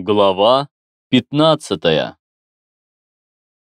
Глава 15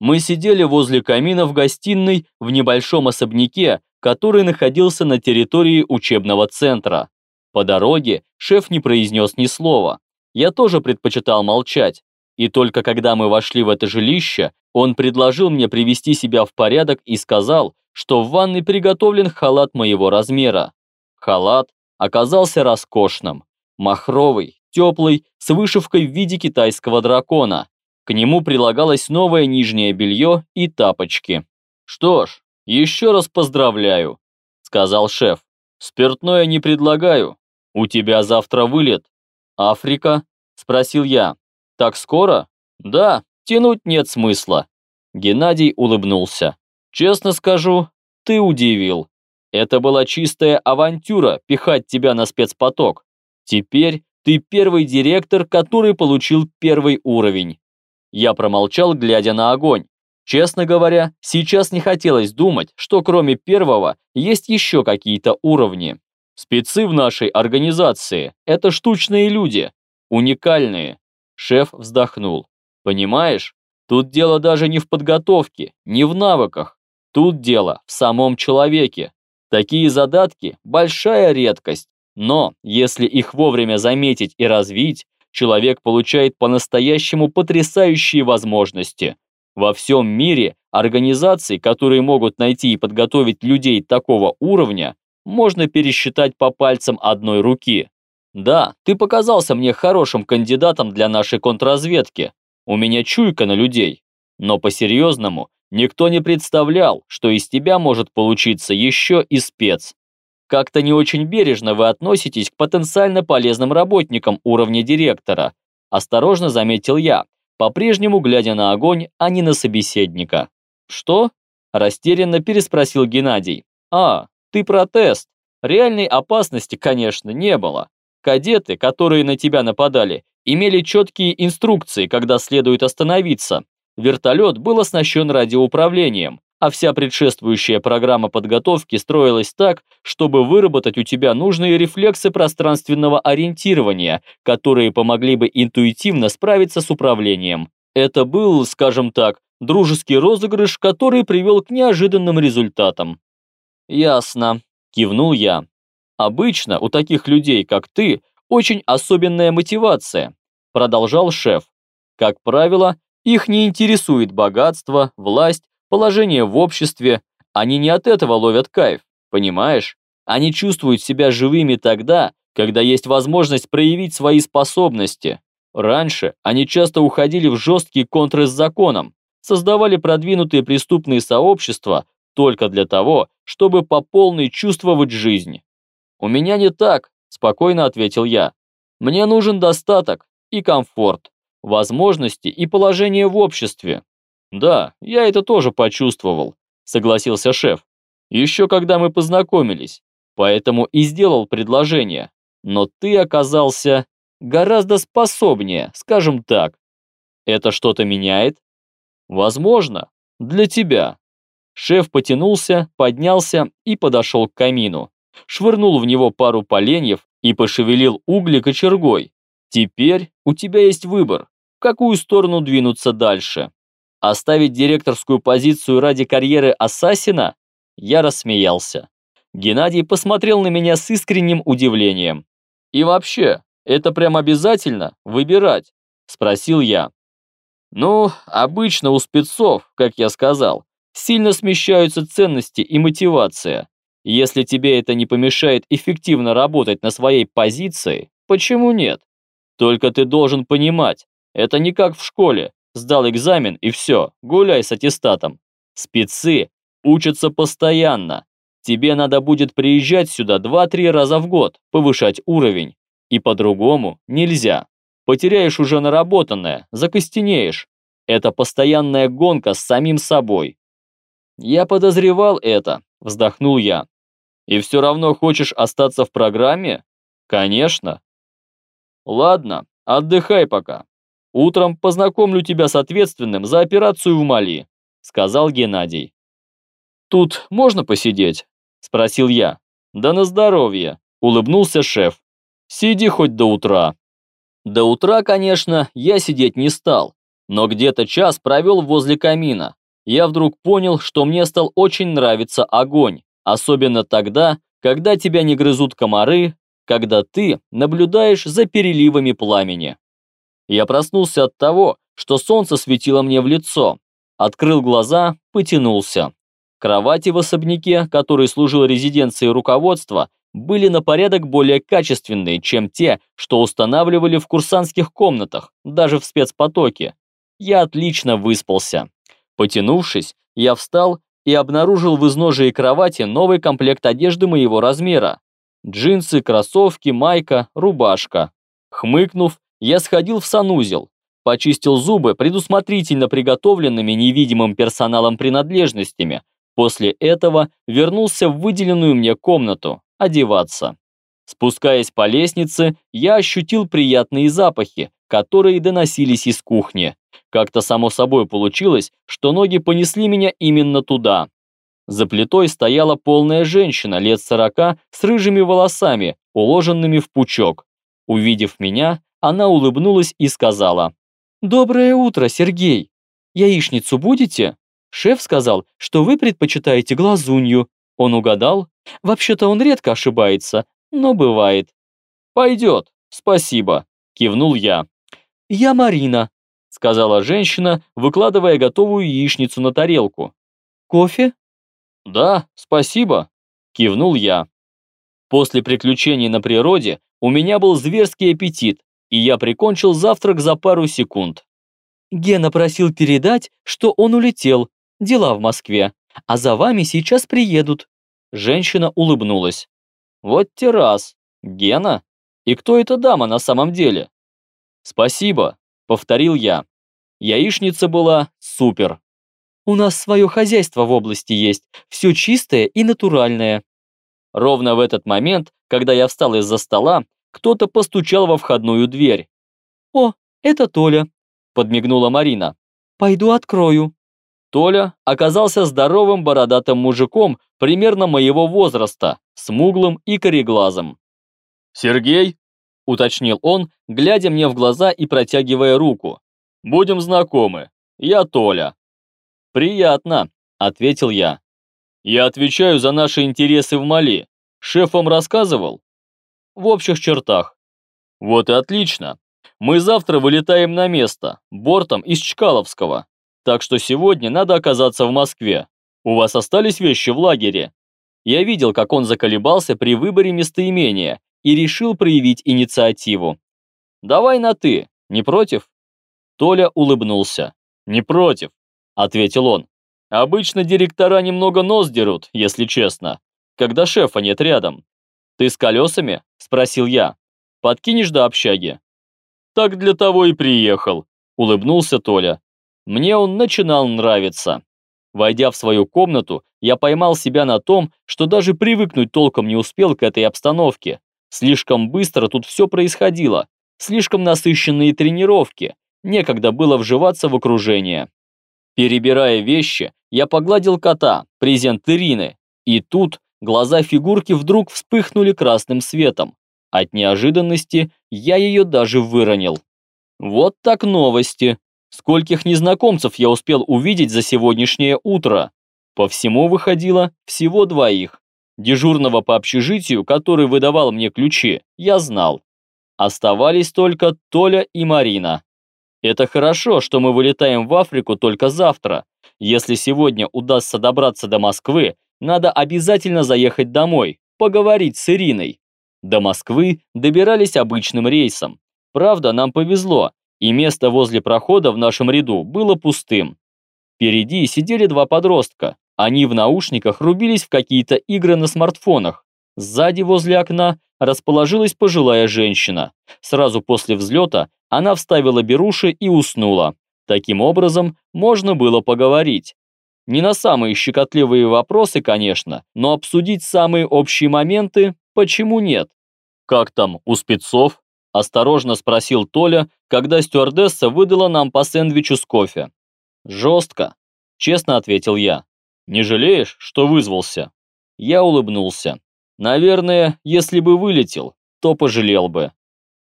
Мы сидели возле камина в гостиной в небольшом особняке, который находился на территории учебного центра. По дороге шеф не произнес ни слова. Я тоже предпочитал молчать. И только когда мы вошли в это жилище, он предложил мне привести себя в порядок и сказал, что в ванной приготовлен халат моего размера. Халат оказался роскошным, махровый, теплый, с вышивкой в виде китайского дракона. К нему прилагалось новое нижнее белье и тапочки. «Что ж, еще раз поздравляю», — сказал шеф. «Спиртное не предлагаю. У тебя завтра вылет». «Африка?» — спросил я. «Так скоро?» «Да, тянуть нет смысла». Геннадий улыбнулся. «Честно скажу, ты удивил. Это была чистая авантюра пихать тебя на спецпоток. Теперь ты первый директор, который получил первый уровень. Я промолчал, глядя на огонь. Честно говоря, сейчас не хотелось думать, что кроме первого есть еще какие-то уровни. Спецы в нашей организации – это штучные люди, уникальные. Шеф вздохнул. Понимаешь, тут дело даже не в подготовке, не в навыках. Тут дело в самом человеке. Такие задатки – большая редкость. Но если их вовремя заметить и развить, человек получает по-настоящему потрясающие возможности. Во всем мире организаций, которые могут найти и подготовить людей такого уровня, можно пересчитать по пальцам одной руки. Да, ты показался мне хорошим кандидатом для нашей контрразведки. У меня чуйка на людей. Но по-серьезному, никто не представлял, что из тебя может получиться еще и спец. Как-то не очень бережно вы относитесь к потенциально полезным работникам уровня директора. Осторожно заметил я, по-прежнему глядя на огонь, а не на собеседника. Что? Растерянно переспросил Геннадий. А, ты про тест. Реальной опасности, конечно, не было. Кадеты, которые на тебя нападали, имели четкие инструкции, когда следует остановиться. Вертолет был оснащен радиоуправлением а вся предшествующая программа подготовки строилась так, чтобы выработать у тебя нужные рефлексы пространственного ориентирования, которые помогли бы интуитивно справиться с управлением. Это был, скажем так, дружеский розыгрыш, который привел к неожиданным результатам. «Ясно», – кивнул я. «Обычно у таких людей, как ты, очень особенная мотивация», – продолжал шеф. «Как правило, их не интересует богатство, власть, положение в обществе, они не от этого ловят кайф, понимаешь? Они чувствуют себя живыми тогда, когда есть возможность проявить свои способности. Раньше они часто уходили в жесткие контры с законом, создавали продвинутые преступные сообщества только для того, чтобы по полной чувствовать жизнь. «У меня не так», – спокойно ответил я. «Мне нужен достаток и комфорт, возможности и положение в обществе. «Да, я это тоже почувствовал», — согласился шеф. «Еще когда мы познакомились, поэтому и сделал предложение. Но ты оказался гораздо способнее, скажем так. Это что-то меняет? Возможно, для тебя». Шеф потянулся, поднялся и подошел к камину. Швырнул в него пару поленьев и пошевелил угли кочергой. Теперь у тебя есть выбор, в какую сторону двинуться дальше. Оставить директорскую позицию ради карьеры ассасина? Я рассмеялся. Геннадий посмотрел на меня с искренним удивлением. «И вообще, это прям обязательно выбирать?» – спросил я. «Ну, обычно у спецов, как я сказал, сильно смещаются ценности и мотивация. Если тебе это не помешает эффективно работать на своей позиции, почему нет? Только ты должен понимать, это не как в школе, Сдал экзамен и все, гуляй с аттестатом. Спецы учатся постоянно. Тебе надо будет приезжать сюда 2-3 раза в год, повышать уровень. И по-другому нельзя. Потеряешь уже наработанное, закостенеешь. Это постоянная гонка с самим собой. Я подозревал это, вздохнул я. И все равно хочешь остаться в программе? Конечно. Ладно, отдыхай пока. Утром познакомлю тебя с ответственным за операцию в Мали», — сказал Геннадий. «Тут можно посидеть?» — спросил я. «Да на здоровье», — улыбнулся шеф. «Сиди хоть до утра». До утра, конечно, я сидеть не стал, но где-то час провел возле камина. Я вдруг понял, что мне стал очень нравиться огонь, особенно тогда, когда тебя не грызут комары, когда ты наблюдаешь за переливами пламени. Я проснулся от того, что солнце светило мне в лицо, открыл глаза, потянулся. Кровати в особняке, который служил резиденцией руководства, были на порядок более качественные, чем те, что устанавливали в курсантских комнатах, даже в спецпотоке. Я отлично выспался. Потянувшись, я встал и обнаружил в изножии кровати новый комплект одежды моего размера. Джинсы, кроссовки, майка, рубашка. Хмыкнув, я сходил в санузел, почистил зубы предусмотрительно приготовленными невидимым персоналом принадлежностями, после этого вернулся в выделенную мне комнату, одеваться. Спускаясь по лестнице, я ощутил приятные запахи, которые доносились из кухни. Как-то само собой получилось, что ноги понесли меня именно туда. За плитой стояла полная женщина лет сорока с рыжими волосами, уложенными в пучок. Увидев меня, она улыбнулась и сказала, «Доброе утро, Сергей! Яичницу будете? Шеф сказал, что вы предпочитаете глазунью. Он угадал? Вообще-то он редко ошибается, но бывает. Пойдет, спасибо, кивнул я. Я Марина, сказала женщина, выкладывая готовую яичницу на тарелку. Кофе? Да, спасибо, кивнул я. После приключений на природе у меня был зверский аппетит, и я прикончил завтрак за пару секунд. Гена просил передать, что он улетел, дела в Москве а за вами сейчас приедут». Женщина улыбнулась. «Вот те раз. Гена? И кто эта дама на самом деле?» «Спасибо», — повторил я. Яичница была супер. «У нас свое хозяйство в области есть, все чистое и натуральное». Ровно в этот момент, когда я встал из-за стола, кто-то постучал во входную дверь. «О, это Толя», — подмигнула Марина. «Пойду открою». Толя оказался здоровым бородатым мужиком примерно моего возраста, смуглым и кореглазым. «Сергей?» – уточнил он, глядя мне в глаза и протягивая руку. «Будем знакомы. Я Толя». «Приятно», – ответил я. «Я отвечаю за наши интересы в Мали. Шеф вам рассказывал?» «В общих чертах». «Вот и отлично. Мы завтра вылетаем на место, бортом из Чкаловского. Так что сегодня надо оказаться в Москве. У вас остались вещи в лагере?» Я видел, как он заколебался при выборе местоимения и решил проявить инициативу. «Давай на «ты», не против?» Толя улыбнулся. «Не против», — ответил он. «Обычно директора немного нос дерут, если честно, когда шефа нет рядом. Ты с колесами?» — спросил я. «Подкинешь до общаги?» «Так для того и приехал», — улыбнулся Толя. Мне он начинал нравиться. Войдя в свою комнату, я поймал себя на том, что даже привыкнуть толком не успел к этой обстановке. Слишком быстро тут все происходило, слишком насыщенные тренировки, некогда было вживаться в окружение. Перебирая вещи, я погладил кота, презент Ирины, и тут глаза фигурки вдруг вспыхнули красным светом. От неожиданности я ее даже выронил. Вот так новости. Скольких незнакомцев я успел увидеть за сегодняшнее утро? По всему выходило всего двоих. Дежурного по общежитию, который выдавал мне ключи, я знал. Оставались только Толя и Марина. Это хорошо, что мы вылетаем в Африку только завтра. Если сегодня удастся добраться до Москвы, надо обязательно заехать домой, поговорить с Ириной. До Москвы добирались обычным рейсом. Правда, нам повезло, и место возле прохода в нашем ряду было пустым. Впереди сидели два подростка. Они в наушниках рубились в какие-то игры на смартфонах. Сзади возле окна расположилась пожилая женщина. Сразу после взлета она вставила беруши и уснула. Таким образом, можно было поговорить. Не на самые щекотливые вопросы, конечно, но обсудить самые общие моменты почему нет? Как там у спецов? Осторожно спросил Толя, когда стюардесса выдала нам по сэндвичу с кофе. «Жестко», – честно ответил я. «Не жалеешь, что вызвался?» Я улыбнулся. «Наверное, если бы вылетел, то пожалел бы».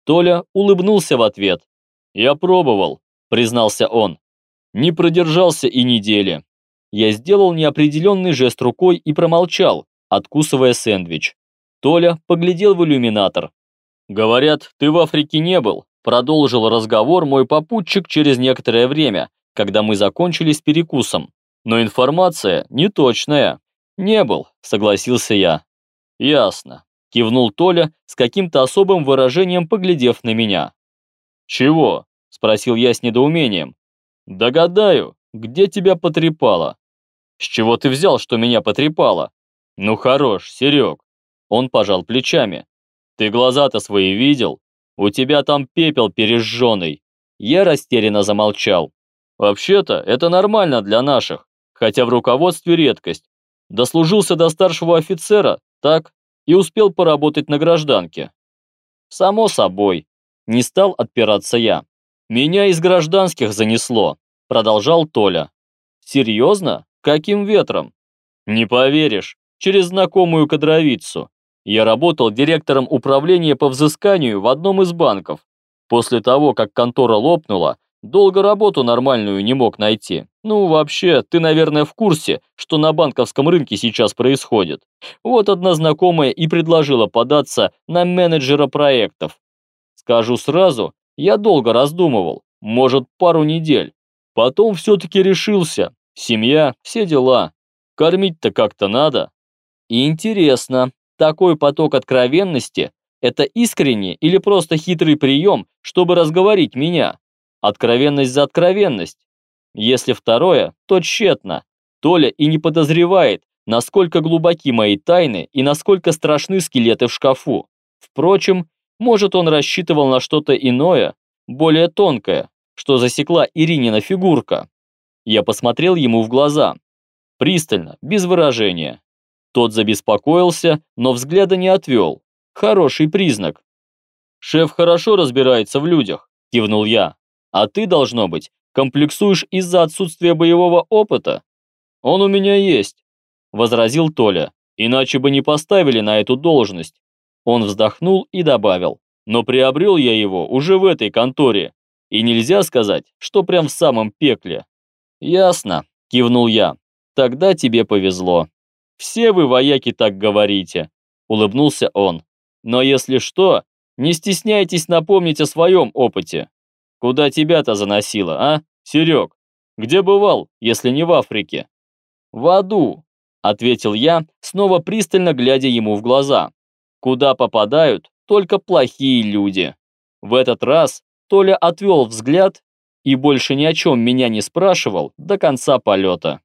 Толя улыбнулся в ответ. «Я пробовал», – признался он. «Не продержался и недели». Я сделал неопределенный жест рукой и промолчал, откусывая сэндвич. Толя поглядел в иллюминатор. «Говорят, ты в Африке не был», – продолжил разговор мой попутчик через некоторое время, когда мы закончили с перекусом. «Но информация неточная». «Не был», – согласился я. «Ясно», – кивнул Толя с каким-то особым выражением, поглядев на меня. «Чего?» – спросил я с недоумением. «Догадаю, где тебя потрепало?» «С чего ты взял, что меня потрепало?» «Ну хорош, Серег». Он пожал плечами. «Ты глаза-то свои видел? У тебя там пепел пережженный». Я растерянно замолчал. «Вообще-то это нормально для наших, хотя в руководстве редкость. Дослужился до старшего офицера, так, и успел поработать на гражданке». «Само собой», не стал отпираться я. «Меня из гражданских занесло», – продолжал Толя. «Серьезно? Каким ветром?» «Не поверишь, через знакомую кадровицу. Я работал директором управления по взысканию в одном из банков. После того, как контора лопнула, долго работу нормальную не мог найти. Ну, вообще, ты, наверное, в курсе, что на банковском рынке сейчас происходит. Вот одна знакомая и предложила податься на менеджера проектов. Скажу сразу, я долго раздумывал, может, пару недель. Потом все-таки решился. Семья, все дела. Кормить-то как-то надо. И интересно, такой поток откровенности – это искренне или просто хитрый прием, чтобы разговорить меня? Откровенность за откровенность. Если второе, то тщетно. Толя и не подозревает, насколько глубоки мои тайны и насколько страшны скелеты в шкафу. Впрочем, может, он рассчитывал на что-то иное, более тонкое, что засекла Иринина фигурка. Я посмотрел ему в глаза. Пристально, без выражения. Тот забеспокоился, но взгляда не отвел. Хороший признак. «Шеф хорошо разбирается в людях», – кивнул я. «А ты, должно быть, комплексуешь из-за отсутствия боевого опыта?» «Он у меня есть», – возразил Толя. «Иначе бы не поставили на эту должность. Он вздохнул и добавил, но приобрел я его уже в этой конторе, и нельзя сказать, что прям в самом пекле. Ясно, кивнул я, тогда тебе повезло. Все вы, вояки, так говорите, улыбнулся он. Но если что, не стесняйтесь напомнить о своем опыте. Куда тебя-то заносило, а, Серег? Где бывал, если не в Африке? В аду, ответил я, снова пристально глядя ему в глаза куда попадают только плохие люди. В этот раз Толя отвел взгляд и больше ни о чем меня не спрашивал до конца полета.